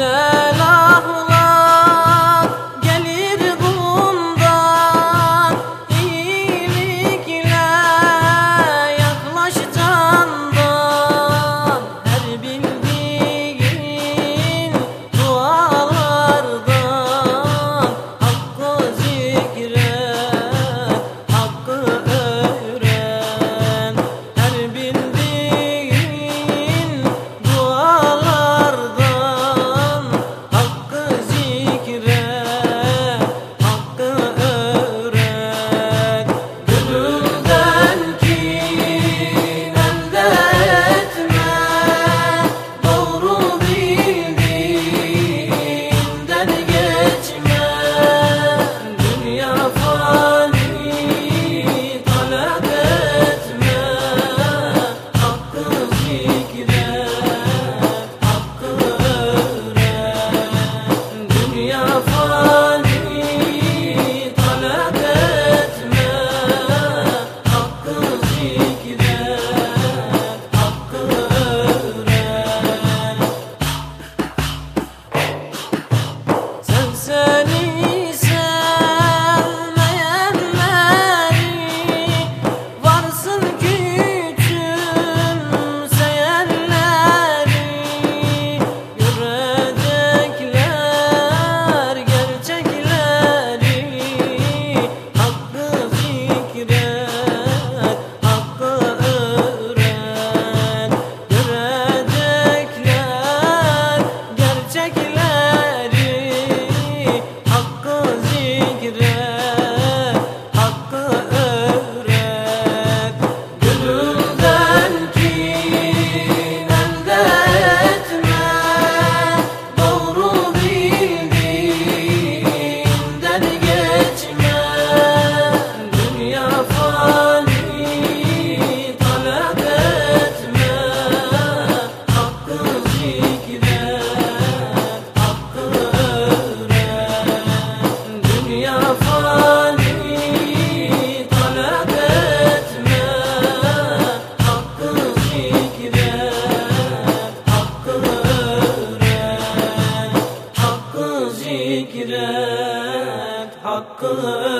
done. Make it it. Dünya fani talep etme. Hakkı zikre, hakkı öğren Hakkı hakkı öğren